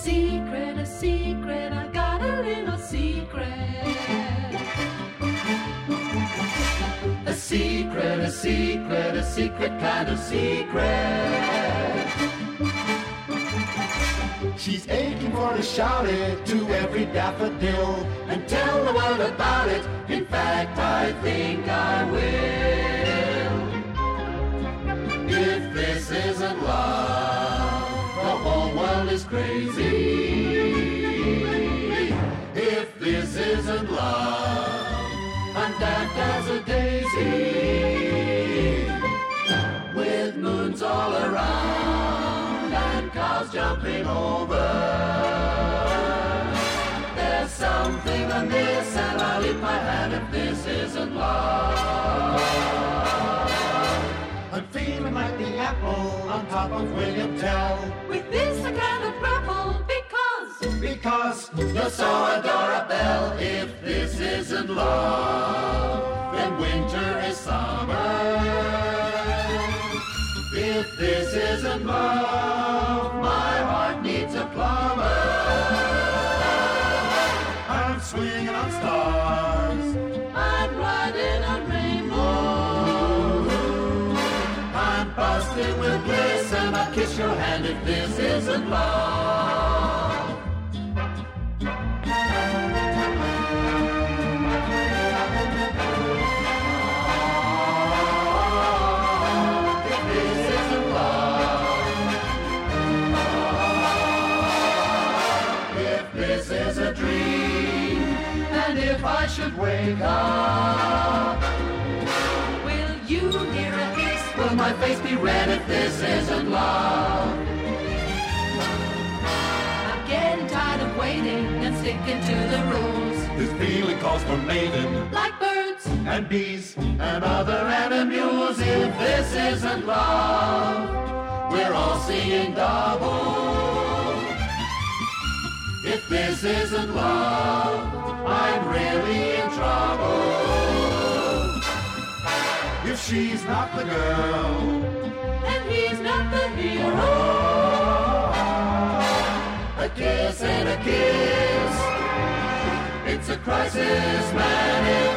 secret, a secret, I got a little secret. A secret, a secret, a secret kind of secret. She's aching for to shout it to every daffodil and tell the world about it. In fact, I think I will. If this isn't love, the whole world is crazy. And cars jumping over. There's something amiss and I'll eat my hand if this isn't love. I'm feeling like the apple on top of William Tell With this I kind of grapple because because you're so adorable. If this isn't love, then winter is summer. If this isn't love, swinging on stars. I'm riding on rainbows. I'm busted with bliss, and I'll kiss your hand if this isn't love. If I should wake up, will you hear a hiss? Will my face be red if this isn't love? I'm getting tired of waiting and sticking to the rules. This feeling calls for maiden Like birds and bees. and other animals, if this isn't love, we're all seeing double. If this isn't love, If she's not the girl, And he's not the hero. A kiss and a kiss. It's a crisis, man,